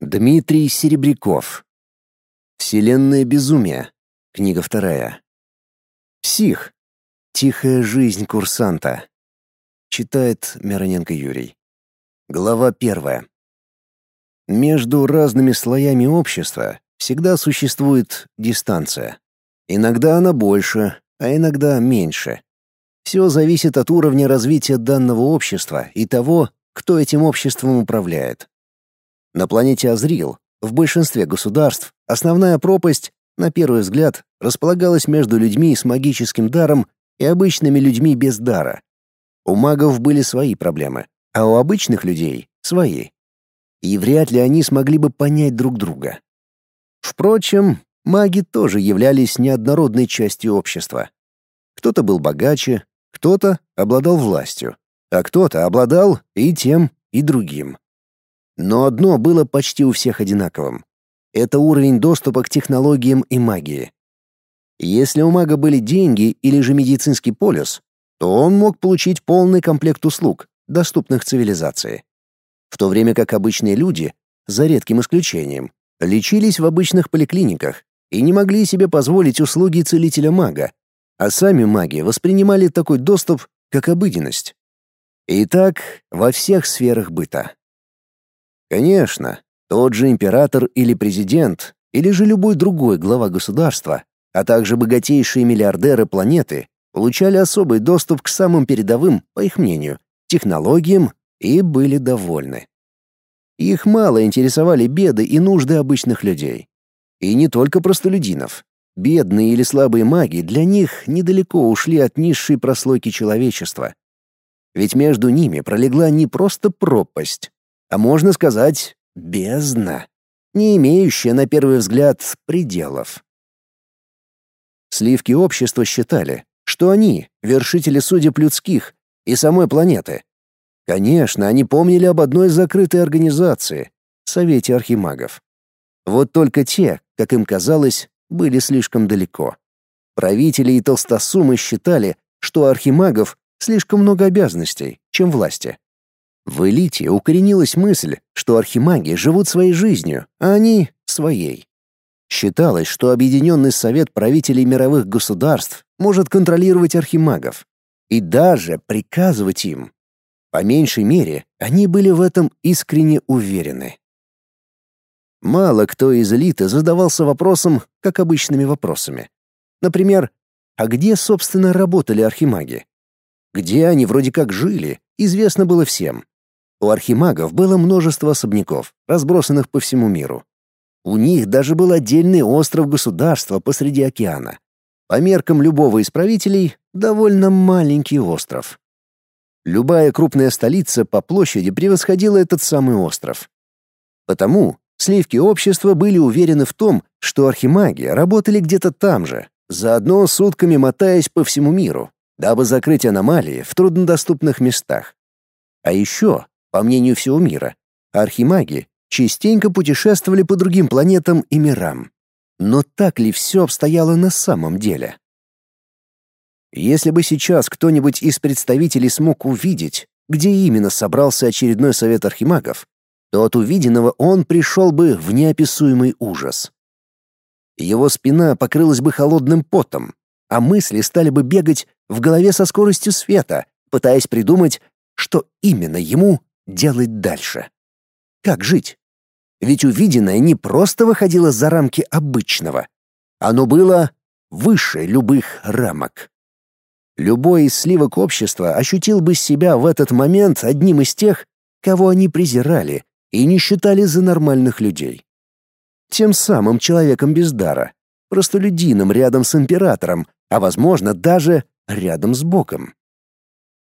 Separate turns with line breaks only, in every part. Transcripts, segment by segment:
Дмитрий Серебряков. Вселенная безумия. Книга вторая. Псих. Тихая жизнь курсанта. Читает Мироненко Юрий. Глава первая. Между разными слоями общества всегда существует дистанция. Иногда она больше, а иногда меньше. Все зависит от уровня развития данного общества и того, кто этим обществом управляет. На планете Азрил, в большинстве государств, основная пропасть, на первый взгляд, располагалась между людьми с магическим даром и обычными людьми без дара. У магов были свои проблемы, а у обычных людей — свои. И вряд ли они смогли бы понять друг друга. Впрочем, маги тоже являлись неоднородной частью общества. Кто-то был богаче, кто-то обладал властью, а кто-то обладал и тем, и другим. Но одно было почти у всех одинаковым. Это уровень доступа к технологиям и магии. Если у мага были деньги или же медицинский полюс, то он мог получить полный комплект услуг, доступных цивилизации. В то время как обычные люди, за редким исключением, лечились в обычных поликлиниках и не могли себе позволить услуги целителя-мага, а сами маги воспринимали такой доступ как обыденность. И так во всех сферах быта. Конечно, тот же император или президент, или же любой другой глава государства, а также богатейшие миллиардеры планеты получали особый доступ к самым передовым, по их мнению, технологиям и были довольны. Их мало интересовали беды и нужды обычных людей. И не только простолюдинов. Бедные или слабые маги для них недалеко ушли от низшей прослойки человечества. Ведь между ними пролегла не просто пропасть, а можно сказать, бездна, не имеющая на первый взгляд пределов. Сливки общества считали, что они — вершители судеб людских и самой планеты. Конечно, они помнили об одной закрытой организации — Совете Архимагов. Вот только те, как им казалось, были слишком далеко. Правители и толстосумы считали, что у архимагов слишком много обязанностей, чем власти. В элите укоренилась мысль, что архимаги живут своей жизнью, а они — своей. Считалось, что Объединенный Совет правителей мировых государств может контролировать архимагов и даже приказывать им. По меньшей мере, они были в этом искренне уверены. Мало кто из элиты задавался вопросом, как обычными вопросами. Например, а где, собственно, работали архимаги? Где они вроде как жили, известно было всем. У архимагов было множество особняков, разбросанных по всему миру. У них даже был отдельный остров государства посреди океана. По меркам любого из правителей, довольно маленький остров. Любая крупная столица по площади превосходила этот самый остров. Потому сливки общества были уверены в том, что архимаги работали где-то там же, заодно сутками мотаясь по всему миру, дабы закрыть аномалии в труднодоступных местах. А еще по мнению всего мира, архимаги частенько путешествовали по другим планетам и мирам. Но так ли все обстояло на самом деле? Если бы сейчас кто-нибудь из представителей смог увидеть, где именно собрался очередной совет архимагов, то от увиденного он пришел бы в неописуемый ужас. Его спина покрылась бы холодным потом, а мысли стали бы бегать в голове со скоростью света, пытаясь придумать, что именно ему делать дальше? Как жить? Ведь увиденное не просто выходило за рамки обычного. Оно было выше любых рамок. Любой из сливок общества ощутил бы себя в этот момент одним из тех, кого они презирали и не считали за нормальных людей. Тем самым человеком без дара, простолюдином рядом с императором, а, возможно, даже рядом с Богом.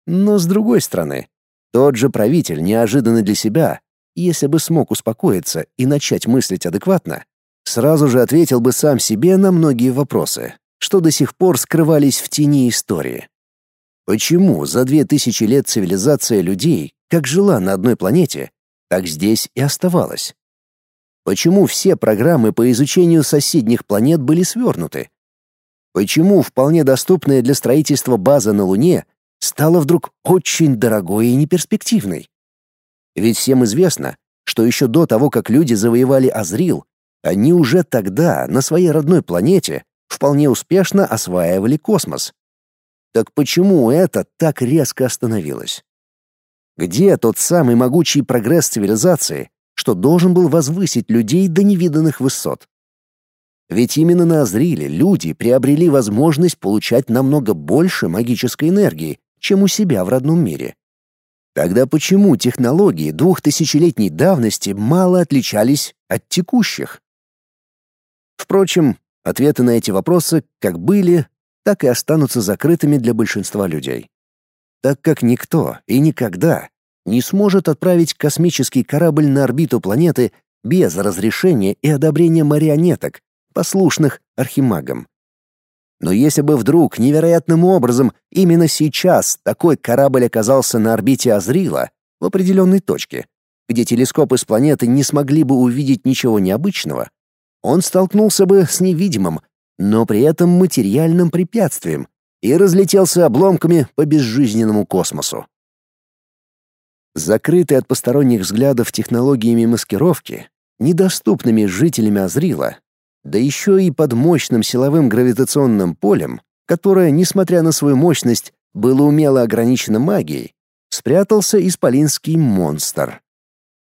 Но с другой стороны, тот же правитель неожиданно для себя, если бы смог успокоиться и начать мыслить адекватно, сразу же ответил бы сам себе на многие вопросы, что до сих пор скрывались в тени истории. Почему за две тысячи лет цивилизация людей как жила на одной планете, так здесь и оставалась? Почему все программы по изучению соседних планет были свернуты? Почему вполне доступная для строительства база на Луне стала вдруг очень дорогой и неперспективной. Ведь всем известно, что еще до того, как люди завоевали Азрил, они уже тогда на своей родной планете вполне успешно осваивали космос. Так почему это так резко остановилось? Где тот самый могучий прогресс цивилизации, что должен был возвысить людей до невиданных высот? Ведь именно на Азриле люди приобрели возможность получать намного больше магической энергии, чем у себя в родном мире. Тогда почему технологии двухтысячелетней давности мало отличались от текущих? Впрочем, ответы на эти вопросы как были, так и останутся закрытыми для большинства людей. Так как никто и никогда не сможет отправить космический корабль на орбиту планеты без разрешения и одобрения марионеток, послушных архимагам. Но если бы вдруг невероятным образом именно сейчас такой корабль оказался на орбите Азрила в определенной точке, где телескопы с планеты не смогли бы увидеть ничего необычного, он столкнулся бы с невидимым, но при этом материальным препятствием и разлетелся обломками по безжизненному космосу. Закрытый от посторонних взглядов технологиями маскировки, недоступными жителями Азрила, да еще и под мощным силовым гравитационным полем, которое, несмотря на свою мощность, было умело ограничено магией, спрятался исполинский монстр.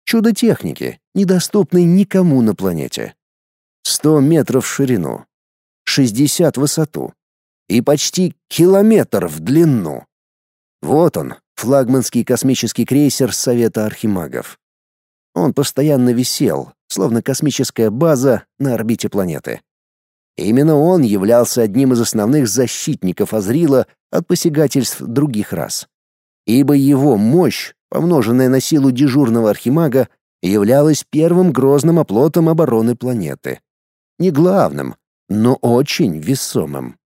Чудо техники, недоступный никому на планете. 100 метров в ширину, 60 в высоту и почти километр в длину. Вот он, флагманский космический крейсер Совета Архимагов. Он постоянно висел, словно космическая база на орбите планеты. Именно он являлся одним из основных защитников Азрила от посягательств других рас. Ибо его мощь, помноженная на силу дежурного архимага, являлась первым грозным оплотом обороны планеты. Не главным, но очень весомым.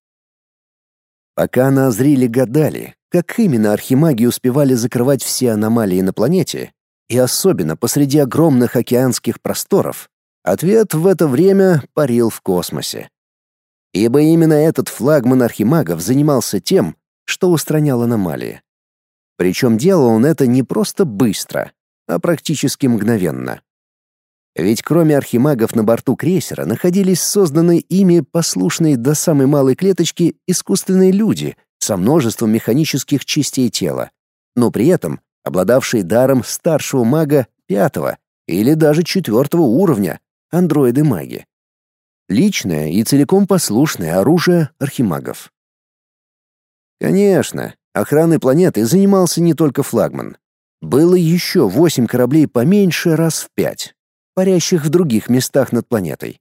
Пока на Азриле гадали, как именно архимаги успевали закрывать все аномалии на планете, и особенно посреди огромных океанских просторов, ответ в это время парил в космосе. Ибо именно этот флагман архимагов занимался тем, что устранял аномалии. Причем делал он это не просто быстро, а практически мгновенно. Ведь кроме архимагов на борту крейсера находились созданные ими послушные до самой малой клеточки искусственные люди со множеством механических частей тела, но при этом обладавшие даром старшего мага пятого или даже четвертого уровня, андроиды-маги. Личное и целиком послушное оружие архимагов. Конечно, охраной планеты занимался не только флагман. Было еще восемь кораблей поменьше раз в пять, парящих в других местах над планетой.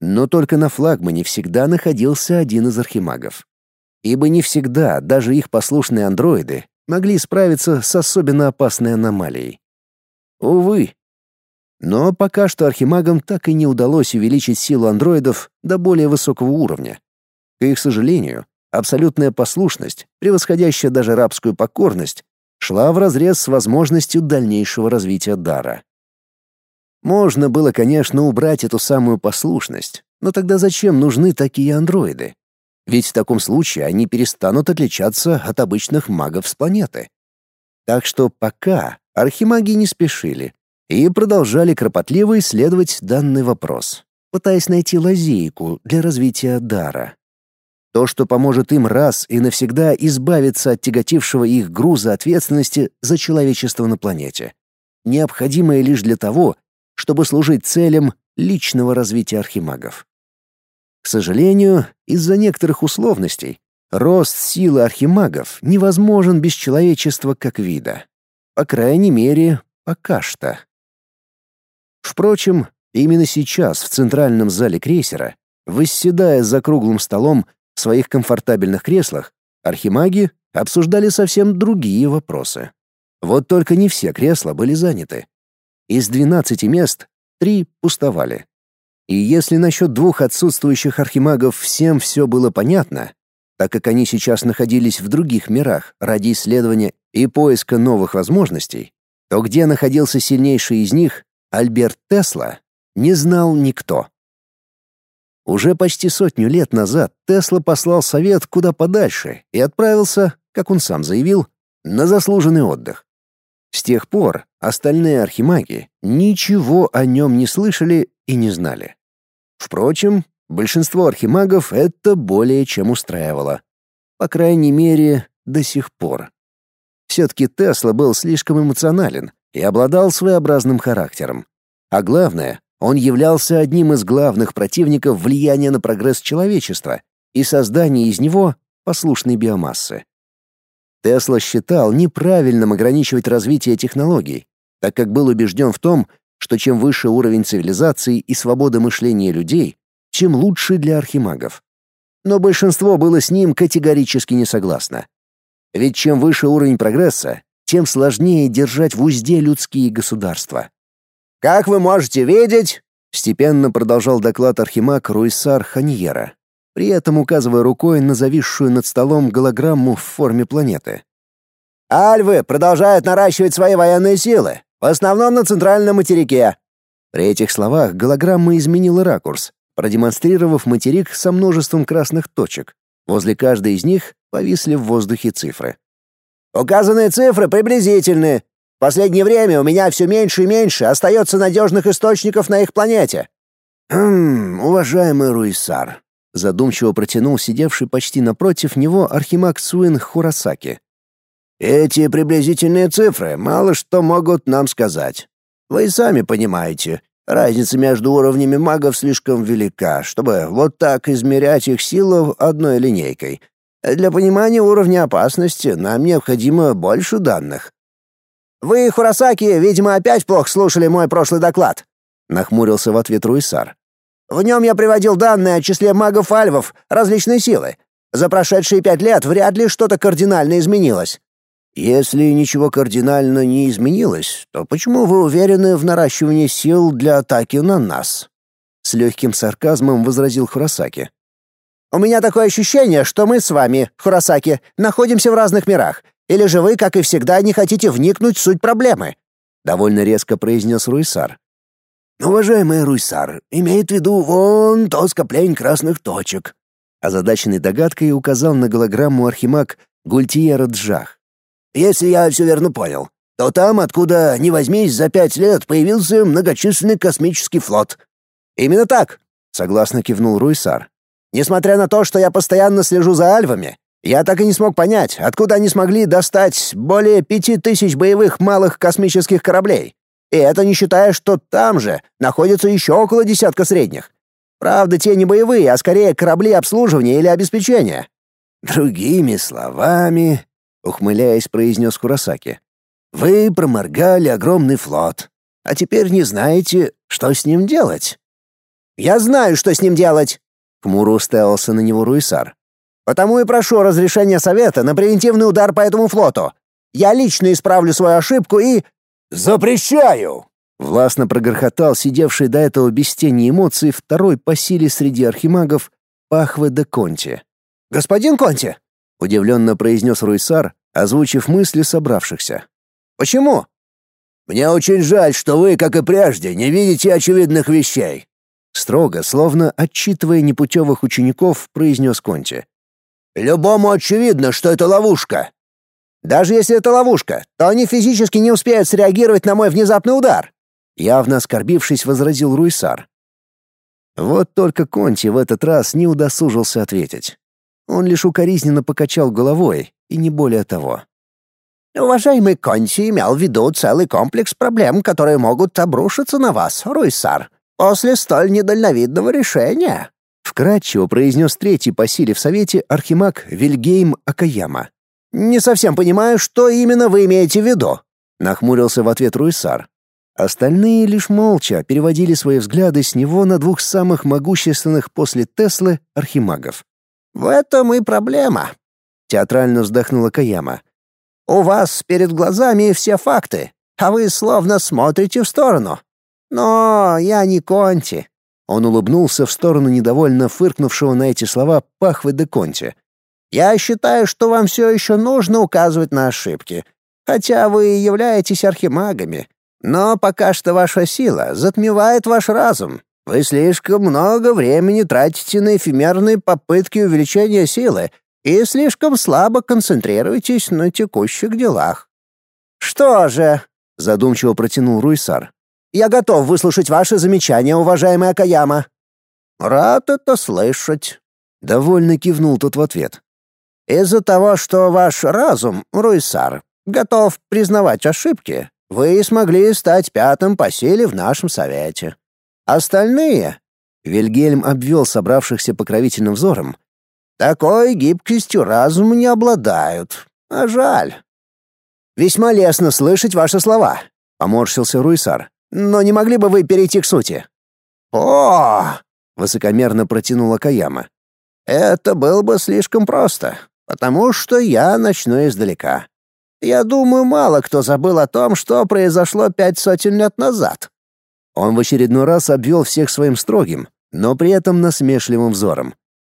Но только на флагмане всегда находился один из архимагов. Ибо не всегда даже их послушные андроиды могли справиться с особенно опасной аномалией. Увы. Но пока что архимагам так и не удалось увеличить силу андроидов до более высокого уровня. К их сожалению, абсолютная послушность, превосходящая даже рабскую покорность, шла вразрез с возможностью дальнейшего развития дара. Можно было, конечно, убрать эту самую послушность, но тогда зачем нужны такие андроиды? Ведь в таком случае они перестанут отличаться от обычных магов с планеты. Так что пока архимаги не спешили и продолжали кропотливо исследовать данный вопрос, пытаясь найти лазейку для развития дара. То, что поможет им раз и навсегда избавиться от тяготившего их груза ответственности за человечество на планете, необходимое лишь для того, чтобы служить целям личного развития архимагов. К сожалению, из-за некоторых условностей рост силы архимагов невозможен без человечества как вида. По крайней мере, пока что. Впрочем, именно сейчас в центральном зале крейсера, восседая за круглым столом в своих комфортабельных креслах, архимаги обсуждали совсем другие вопросы. Вот только не все кресла были заняты. Из 12 мест три пустовали. И если насчет двух отсутствующих архимагов всем все было понятно, так как они сейчас находились в других мирах ради исследования и поиска новых возможностей, то где находился сильнейший из них, Альберт Тесла, не знал никто. Уже почти сотню лет назад Тесла послал совет куда подальше и отправился, как он сам заявил, на заслуженный отдых. С тех пор остальные архимаги ничего о нем не слышали и не знали. Впрочем, большинство архимагов это более чем устраивало. По крайней мере, до сих пор. Все-таки Тесла был слишком эмоционален и обладал своеобразным характером. А главное, он являлся одним из главных противников влияния на прогресс человечества и создания из него послушной биомассы. Тесла считал неправильным ограничивать развитие технологий, так как был убежден в том, что чем выше уровень цивилизации и свободы мышления людей, тем лучше для архимагов. Но большинство было с ним категорически не согласно. Ведь чем выше уровень прогресса, тем сложнее держать в узде людские государства. «Как вы можете видеть», — степенно продолжал доклад архимаг Руисар Ханьера, при этом указывая рукой на зависшую над столом голограмму в форме планеты. «Альвы продолжают наращивать свои военные силы, в основном на центральном материке». При этих словах голограмма изменила ракурс, продемонстрировав материк со множеством красных точек. Возле каждой из них повисли в воздухе цифры. «Указанные цифры приблизительны. В последнее время у меня все меньше и меньше остается надежных источников на их планете». «Хм, уважаемый Руисар, задумчиво протянул сидевший почти напротив него архимаг Суин Хурасаки. Эти приблизительные цифры мало что могут нам сказать. Вы сами понимаете, разница между уровнями магов слишком велика, чтобы вот так измерять их силу одной линейкой. Для понимания уровня опасности нам необходимо больше данных. Вы, Хурасаки, видимо, опять плохо слушали мой прошлый доклад, нахмурился в ответ Руисар. В нем я приводил данные о числе магов-альвов различной силы. За прошедшие пять лет вряд ли что-то кардинально изменилось. Если ничего кардинально не изменилось, то почему вы уверены в наращивании сил для атаки на нас? С легким сарказмом возразил Хурасаки. У меня такое ощущение, что мы с вами, Хурасаки, находимся в разных мирах. Или же вы, как и всегда, не хотите вникнуть в суть проблемы? Довольно резко произнес Руисар. «Уважаемый Руйсар, имеет в виду вон то скопление красных точек». Озадаченный догадкой указал на голограмму архимаг Гультиера Джах. «Если я все верно понял, то там, откуда ни возьмись, за пять лет появился многочисленный космический флот». «Именно так», — согласно кивнул Руйсар. «Несмотря на то, что я постоянно слежу за альвами, я так и не смог понять, откуда они смогли достать более пяти тысяч боевых малых космических кораблей. И это не считая, что там же находится еще около десятка средних. Правда, те не боевые, а скорее корабли обслуживания или обеспечения. Другими словами, ухмыляясь, произнес Курасаки, вы проморгали огромный флот, а теперь не знаете, что с ним делать. Я знаю, что с ним делать, хмуро уставился на него Руисар. Потому и прошу разрешения совета на превентивный удар по этому флоту. Я лично исправлю свою ошибку и «Запрещаю!» Властно прогорхотал сидевший до этого без тени эмоций второй по силе среди архимагов Пахве де Конти. «Господин Конти!» — удивленно произнес Руйсар, озвучив мысли собравшихся. «Почему?» «Мне очень жаль, что вы, как и прежде, не видите очевидных вещей», строго, словно отчитывая непутевых учеников, произнес Конти. «Любому очевидно, что это ловушка. Даже если это ловушка, то они физически не успеют среагировать на мой внезапный удар. Явно оскорбившись, возразил Руисар. Вот только Конти в этот раз не удосужился ответить. Он лишь укоризненно покачал головой, и не более того. «Уважаемый Конти имел в виду целый комплекс проблем, которые могут обрушиться на вас, Руисар, после столь недальновидного решения», — вкратчиво произнес третий по силе в Совете архимаг Вильгейм Акаяма. «Не совсем понимаю, что именно вы имеете в виду», — нахмурился в ответ Руисар. Остальные лишь молча переводили свои взгляды с него на двух самых могущественных после Теслы архимагов. «В этом и проблема», — театрально вздохнула Каяма. «У вас перед глазами все факты, а вы словно смотрите в сторону. Но я не Конти». Он улыбнулся в сторону недовольно фыркнувшего на эти слова Пахвы де Конти. Я считаю, что вам все еще нужно указывать на ошибки, хотя вы являетесь архимагами. Но пока что ваша сила затмевает ваш разум. Вы слишком много времени тратите на эфемерные попытки увеличения силы и слишком слабо концентрируетесь на текущих делах.
Что же, задумчиво протянул Руйсар. Я готов выслушать ваши замечания, уважаемый Акаяма. Рад это слышать, довольно кивнул тот в ответ. Из-за того, что ваш разум, Руйсар, готов признавать ошибки, вы смогли стать пятым по силе в нашем совете. Остальные, Вильгельм обвел собравшихся покровительным взором, такой гибкостью разума не обладают. А жаль. Весьма лестно слышать ваши слова, поморщился Руйсар. Но не могли бы вы перейти к сути? О! высокомерно протянула Каяма. Это было бы слишком просто, потому что я начну издалека. Я думаю, мало кто забыл о том, что произошло пять сотен лет назад. Он в очередной раз обвел всех своим строгим, но при этом насмешливым взором.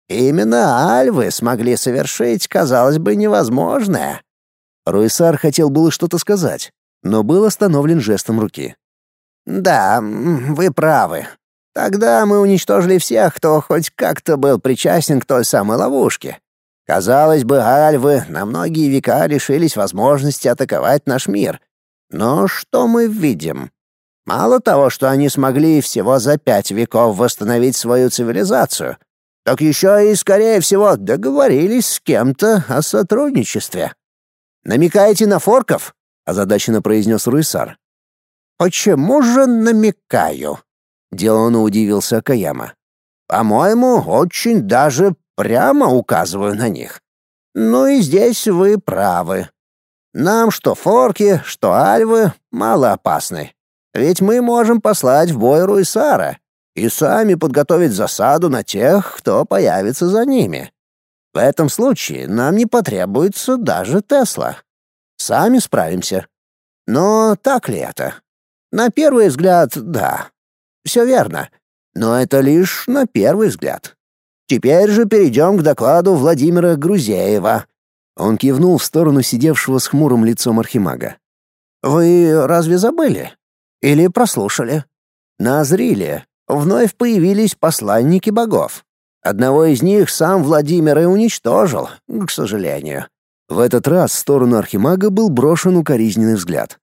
Именно альвы смогли совершить, казалось бы, невозможное. Руисар хотел было что-то сказать, но был остановлен жестом руки. Да, вы правы. Тогда мы уничтожили всех, кто хоть как-то был причастен к той самой ловушке. Казалось бы, альвы на многие века лишились возможности атаковать наш мир. Но что мы видим? Мало того, что они смогли всего за пять веков восстановить свою цивилизацию — так еще и, скорее всего, договорились с кем-то о сотрудничестве. Намекаете на форков? озадаченно произнес Руисар. Почему же намекаю? Делано удивился Акаяма. По-моему, очень даже прямо указываю на них. Ну и здесь вы правы. Нам что форки, что альвы мало опасны. Ведь мы можем послать в бой Руисара, и сами подготовить засаду на тех, кто появится за ними. В этом случае нам не потребуется даже Тесла. Сами справимся. Но так ли это? На первый взгляд, да. Все верно. Но это лишь на первый взгляд. Теперь же перейдем к докладу Владимира Грузеева. Он кивнул в сторону сидевшего с хмурым лицом архимага. Вы разве забыли? Или прослушали? На Азриле вновь появились посланники богов. Одного из них сам Владимир и уничтожил, к сожалению. В этот раз в сторону архимага был брошен укоризненный взгляд.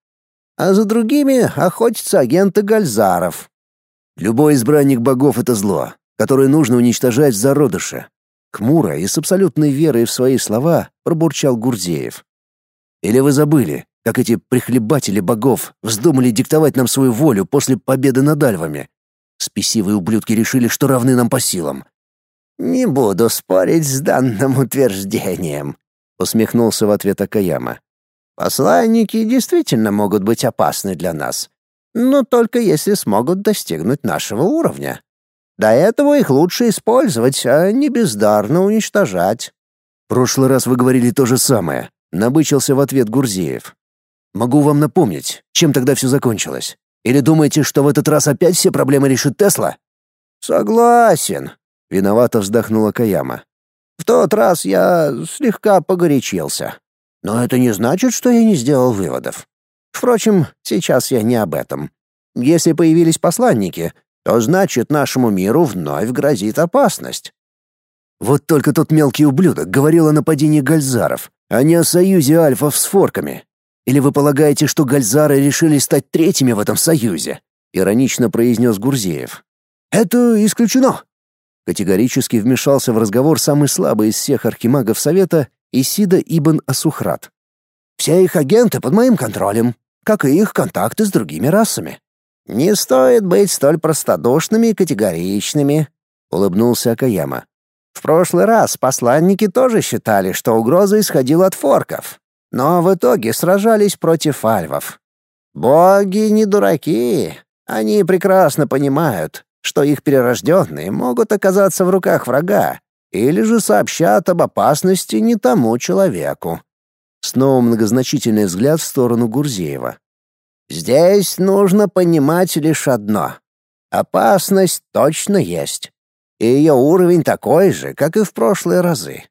А за другими охотятся агенты Гальзаров. Любой избранник богов — это зло, которое нужно уничтожать в зародыше. Хмуро и с абсолютной верой в свои слова пробурчал Гурзеев. Или вы забыли, как эти прихлебатели богов вздумали диктовать нам свою волю после победы над альвами? Спесивые ублюдки решили, что равны нам по силам. «Не буду спорить с данным утверждением», — усмехнулся в ответ Акаяма. «Посланники действительно могут быть опасны для нас, но только если смогут достигнуть нашего уровня. До этого их лучше использовать, а не бездарно уничтожать».
«В прошлый раз вы говорили то же самое», — набычился в ответ Гурзеев. «Могу вам напомнить, чем тогда все закончилось. Или думаете, что в этот раз опять все проблемы решит Тесла?
Согласен, виновато вздохнула Каяма. В тот раз я слегка погорячился. Но это не значит, что я не сделал выводов. Впрочем, сейчас я не об этом. Если появились посланники, то значит нашему миру вновь грозит опасность.
Вот только тот мелкий ублюдок говорил о нападении гальзаров, а не о союзе альфов с форками. Или вы полагаете, что гальзары решили стать третьими в этом союзе?» — иронично произнес Гурзеев. «Это исключено!» Категорически вмешался в разговор самый слабый из всех архимагов Совета Исида Ибн Асухрат. «Все их агенты под моим контролем, как и их контакты с другими расами».
«Не стоит быть столь простодушными и категоричными», — улыбнулся Акаяма. «В прошлый раз посланники тоже считали, что угроза исходила от форков, но в итоге сражались против альвов. Боги не дураки, они прекрасно понимают, что их перерожденные могут оказаться в руках врага или же сообщат об опасности не тому человеку.
Снова многозначительный взгляд в сторону Гурзеева.
Здесь нужно понимать лишь одно. Опасность точно есть. И ее уровень такой же, как и в прошлые разы.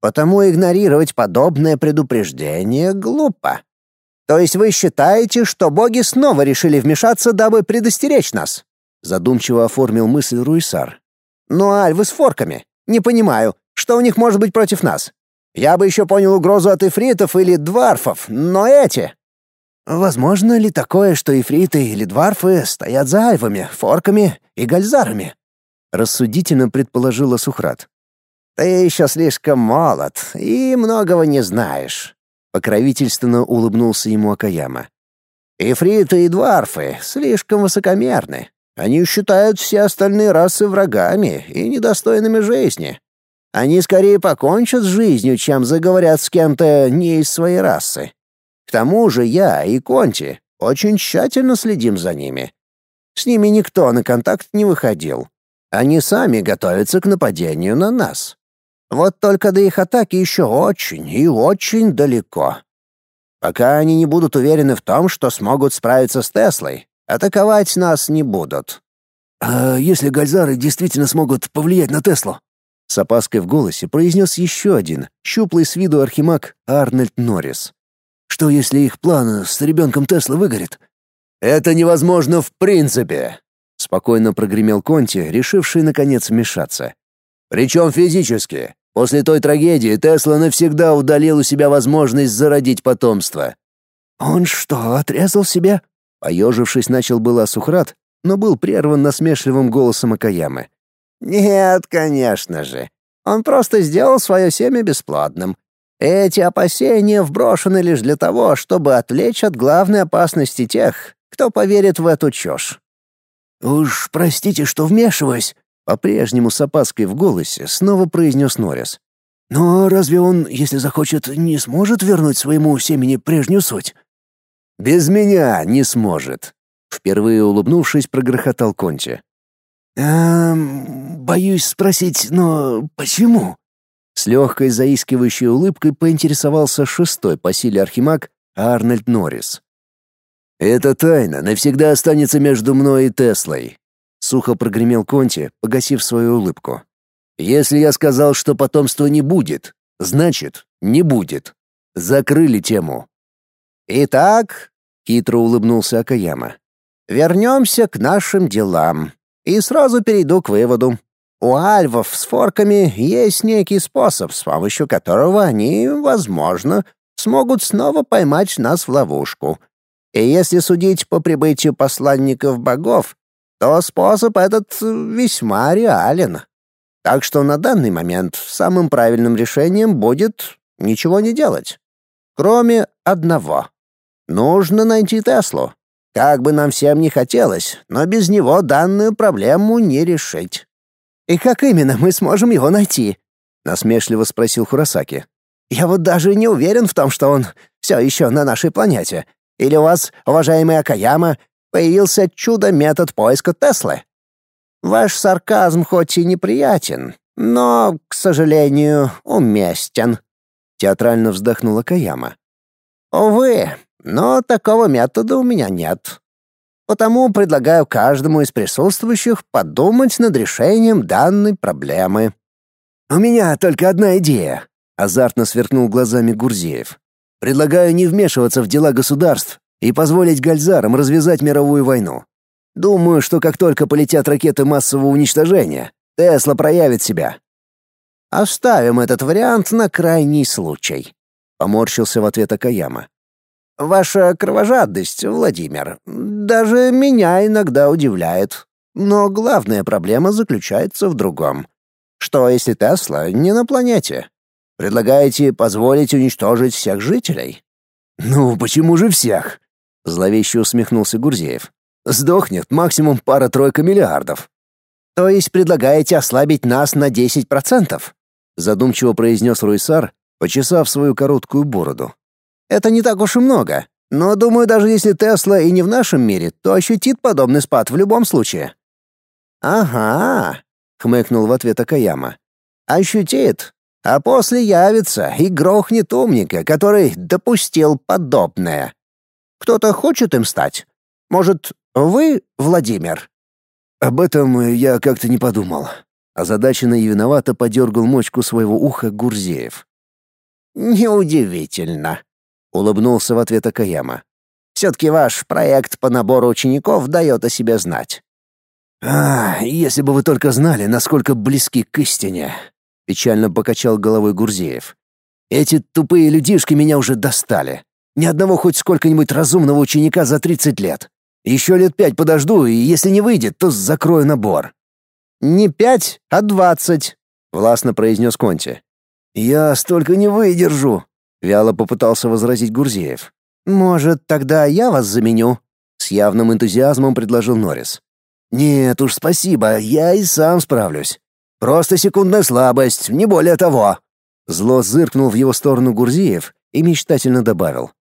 Потому игнорировать подобное предупреждение глупо. То есть вы считаете, что боги снова решили вмешаться, дабы предостеречь нас? Задумчиво оформил мысль Руисар. Ну, альвы с форками. Не понимаю, что у них может быть против нас? Я бы еще понял угрозу от эфритов или дварфов, но эти... Возможно ли такое, что ифриты или дварфы стоят за альвами, форками и гальзарами?
Рассудительно предположила Сухрат.
Ты еще слишком молод и многого не знаешь.
Покровительственно улыбнулся ему Акаяма.
Ифриты и дварфы слишком высокомерны. Они считают все остальные расы врагами и недостойными жизни. Они скорее покончат с жизнью, чем заговорят с кем-то не из своей расы. К тому же я и Конти очень тщательно следим за ними. С ними никто на контакт не выходил. Они сами готовятся к нападению на нас. Вот только до их атаки еще очень и очень далеко. Пока они не будут уверены в том, что смогут справиться с Теслой, атаковать нас не будут.
А если гальзары действительно смогут повлиять на Теслу? С опаской в голосе произнес еще один, щуплый с виду архимаг Арнольд Норрис. Что если их план с ребенком Тесла выгорит?
Это невозможно в принципе,
спокойно прогремел Конти, решивший наконец вмешаться.
Причем физически. После той трагедии Тесла навсегда удалил у себя возможность зародить потомство.
Он что, отрезал себя? Поежившись, начал было Сухрат, но был прерван насмешливым голосом Акаямы.
Нет, конечно же. Он просто сделал свое семя бесплодным, эти опасения вброшены лишь для того, чтобы отвлечь от главной опасности тех, кто поверит в эту чушь.
«Уж простите, что вмешиваюсь», — по-прежнему с опаской в голосе снова произнес Норрис. «Но разве он, если захочет, не сможет вернуть своему семени прежнюю суть?»
«Без меня не сможет», — впервые улыбнувшись, прогрохотал Конти.
«Эм, боюсь спросить, но почему?» С легкой заискивающей улыбкой поинтересовался шестой по силе архимаг Арнольд Норрис.
«Эта тайна навсегда останется между мной и Теслой», — сухо прогремел Конти, погасив свою улыбку. «Если я сказал, что потомства не будет, значит, не будет. Закрыли тему». «Итак», — хитро улыбнулся Акаяма, — «вернемся к нашим делам и сразу перейду к выводу. У альвов с форками есть некий способ, с помощью которого они, возможно, смогут снова поймать нас в ловушку. И если судить по прибытию посланников богов, то способ этот весьма реален. Так что на данный момент самым правильным решением будет ничего не делать. Кроме одного. Нужно найти Теслу. Как бы нам всем не хотелось, но без него данную проблему не решить. «И как именно мы сможем его найти?» — насмешливо спросил Хурасаки. «Я вот даже не уверен в том, что он все еще на нашей планете. Или у вас, уважаемый Акаяма, появился чудо-метод поиска Теслы? Ваш сарказм хоть и неприятен, но, к сожалению, уместен», — театрально вздохнула Акаяма. «Увы, но такого метода у меня нет. Потому предлагаю каждому из присутствующих подумать над решением данной проблемы.
У меня только одна идея, азартно сверкнул глазами Гурзеев. Предлагаю не вмешиваться в дела государств и позволить гальзарам развязать мировую войну. Думаю, что как только полетят ракеты массового уничтожения, Тесла проявит себя.
Оставим этот вариант на крайний случай, поморщился в ответ Акаяма. Ваша кровожадность, Владимир, даже меня иногда удивляет. Но главная проблема заключается в другом. Что если Тесла не на планете? Предлагаете позволить уничтожить всех жителей?
Ну, почему же всех? Зловеще усмехнулся Гурзеев. Сдохнет максимум пара-тройка миллиардов.
То есть предлагаете ослабить нас на 10%?
Задумчиво произнес Руйсар, почесав свою короткую бороду.
Это не так уж и много. Но, думаю, даже если Тесла и не в нашем мире, то ощутит подобный спад в любом случае. «Ага», — хмыкнул в ответ Акаяма. «Ощутит, а после явится и грохнет умника, который допустил подобное. Кто-то хочет им стать? Может, вы, Владимир?»
«Об этом я как-то не подумал». Озадаченно и виновато подергал мочку своего уха Гурзеев.
«Неудивительно», улыбнулся в ответ Акаяма. Все-таки ваш проект по набору учеников дает о себе знать.
А, если бы вы только знали, насколько близки к истине, печально покачал головой Гурзеев. Эти тупые людишки меня уже достали. Ни одного хоть сколько-нибудь разумного ученика за 30 лет. Еще лет пять подожду, и если не выйдет, то закрою набор».
«Не пять, а двадцать», — властно произнес Конти.
«Я столько не выдержу», — вяло попытался возразить Гурзеев.
«Может, тогда я вас заменю?» — с явным энтузиазмом предложил Норрис.
«Нет уж, спасибо, я и сам справлюсь. Просто секундная слабость, не более того». Зло зыркнул в его сторону Гурзеев и мечтательно добавил.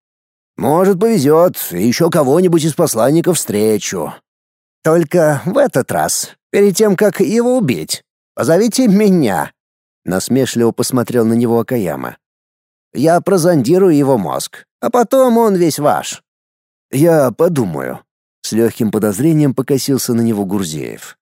«Может, повезет, еще кого-нибудь из посланников встречу».
«Только в этот раз, перед тем, как его убить, позовите меня», — насмешливо посмотрел на него Акаяма. «Я прозондирую его мозг, а потом он весь ваш».
«Я подумаю», — с легким подозрением покосился на него Гурзеев.